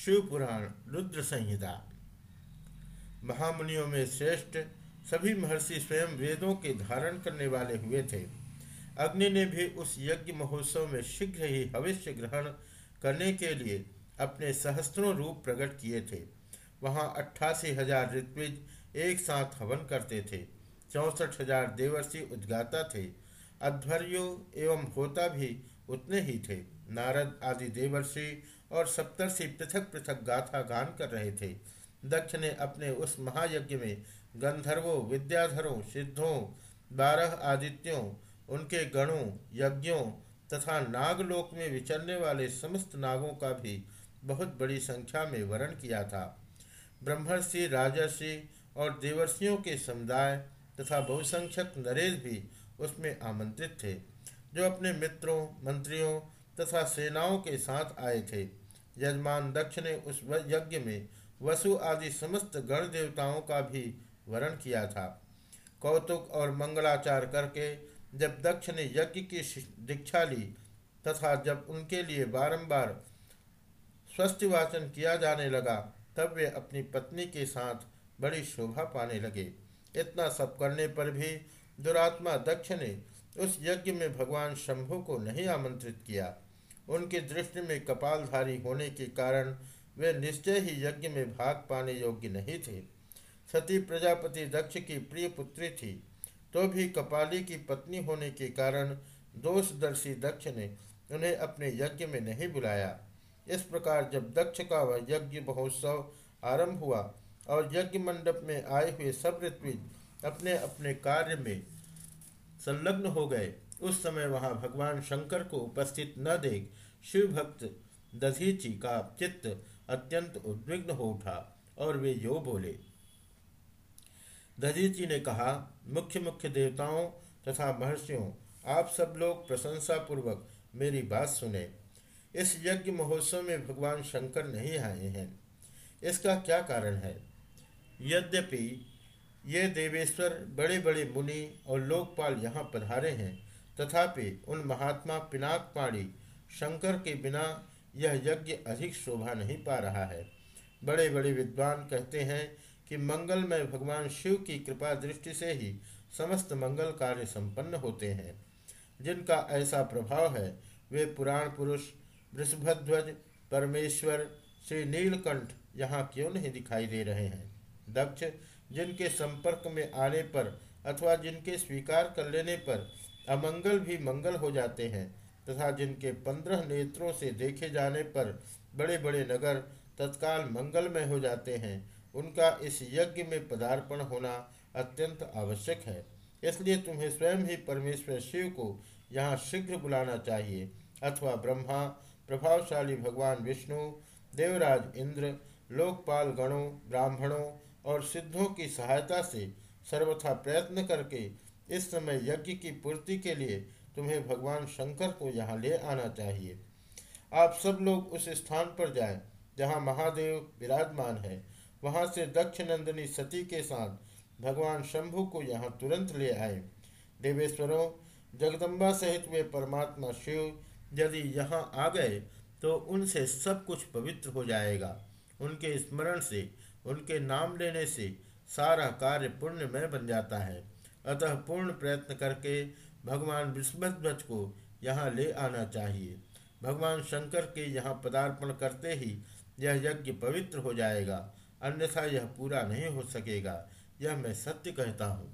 शिव पुराण रुद्र संहिता महामुनियों में श्रेष्ठ सभी महर्षि स्वयं वेदों के धारण करने वाले हुए थे। अग्नि ने भी उस यज्ञ महोत्सव में शीघ्र ही भविष्य ग्रहण करने के लिए अपने सहस्त्रों रूप प्रकट किए थे। वहाँ अट्ठासी हज़ार ऋत्विज एक साथ हवन करते थे। चौसठ हज़ार देवर्षि उद्गाता थे। अध्वर्यो एवं होता भी उतने ही थे। नारद आदि देवर्षि और सप्तर सप्तर्षि पृथक पृथक गाथा गान कर रहे थे। दक्ष ने अपने उस महायज्ञ में गंधर्वों, विद्याधरों, सिद्धों, बारह आदित्यों, उनके गणों, यज्ञों तथा नागलोक में विचरने वाले समस्त नागों का भी बहुत बड़ी संख्या में वर्ण किया था। ब्रह्मर्षि, राजर्षि और देवर्षियों के समुदाय तथा बहुसंख्यक नरेश भी उसमें आमंत्रित थे, जो अपने मित्रों, मंत्रियों तथा सेनाओं के साथ आए थे। यजमान दक्ष ने उस यज्ञ में वसु आदि समस्त गण देवताओं का भी वरण किया था। कौतुक और मंगलाचार करके जब दक्ष ने यज्ञ की दीक्षा ली तथा जब उनके लिए बारंबार स्वस्थ वाचन किया जाने लगा, तब वे अपनी पत्नी के साथ बड़ी शोभा पाने लगे। इतना सब करने पर भी दुरात्मा दक्ष ने उस यज्ञ में भगवान शंभु को नहीं आमंत्रित किया। उनकी दृष्टि में कपालधारी होने के कारण वे निश्चय ही यज्ञ में भाग पाने योग्य नहीं थे। सती प्रजापति दक्ष की प्रिय पुत्री थी तो भी कपाली की पत्नी होने के कारण दोषदर्शी दक्ष ने उन्हें अपने यज्ञ में नहीं बुलाया। इस प्रकार जब दक्ष का वह यज्ञ महोत्सव आरंभ हुआ और यज्ञ मंडप में आए हुए सब ऋत्विज अपने अपने कार्य में संलग्न हो गए उस समय वहाँ भगवान शंकर को उपस्थित न देख शिव भक्त दधीची का चित्त अत्यंत उद्विग्न हो उठा और वे यो बोले। दधीची ने कहा, मुख्य मुख्य देवताओं तथा महर्षियों, आप सब लोग प्रशंसा पूर्वक मेरी बात सुने। इस यज्ञ महोत्सव में भगवान शंकर नहीं आए हैं। इसका क्या कारण है? यद्यपि ये देवेश्वर बड़े बड़े मुनि और लोकपाल यहाँ पधारे हैं तथापि उन महात्मा पिनाक पाणी शंकर के बिना यह यज्ञ अधिक शोभा नहीं पा रहा है। बड़े बड़े विद्वान कहते हैं कि मंगलमय भगवान शिव की कृपा दृष्टि से ही समस्त मंगल कार्य संपन्न होते हैं। जिनका ऐसा प्रभाव है, वे पुराण पुरुष वृषभध्वज परमेश्वर, श्री नीलकंठ यहाँ क्यों नहीं दिखाई दे रहे हैं? दक्ष, जिनके संपर्क में आने पर अथवा जिनके स्वीकार कर लेने पर अमंगल भी मंगल हो जाते हैं, तथा जिनके पंद्रह नेत्रों से देखे जाने पर बड़े बड़े नगर तत्काल मंगलमय हो जाते हैं, उनका इस यज्ञ में पदार्पण होना अत्यंत आवश्यक है। इसलिए तुम्हें स्वयं ही परमेश्वर शिव को यहाँ शीघ्र बुलाना चाहिए, अथवा ब्रह्मा, प्रभावशाली भगवान विष्णु, देवराज इंद्र, लोकपाल गणों, ब्राह्मणों और सिद्धों की सहायता से सर्वथा प्रयत्न करके इस समय यज्ञ की पूर्ति के लिए तुम्हें भगवान शंकर को यहाँ ले आना चाहिए। आप सब लोग उस स्थान पर जाएँ, जहाँ महादेव विराजमान है। वहाँ से दक्ष नंदिनी सती के साथ भगवान शंभु को यहाँ तुरंत ले आए। देवेश्वरों, जगदम्बा सहित वे परमात्मा शिव यदि यहाँ आ गए तो उनसे सब कुछ पवित्र हो जाएगा। उनके स्मरण से, उनके नाम लेने से सारा कार्य पुण्यमय बन जाता है। अतः पूर्ण प्रयत्न करके भगवान विस्मध्वज को यहाँ ले आना चाहिए। भगवान शंकर के यहाँ पदार्पण करते ही यह यज्ञ पवित्र हो जाएगा, अन्यथा यह पूरा नहीं हो सकेगा। यह मैं सत्य कहता हूँ।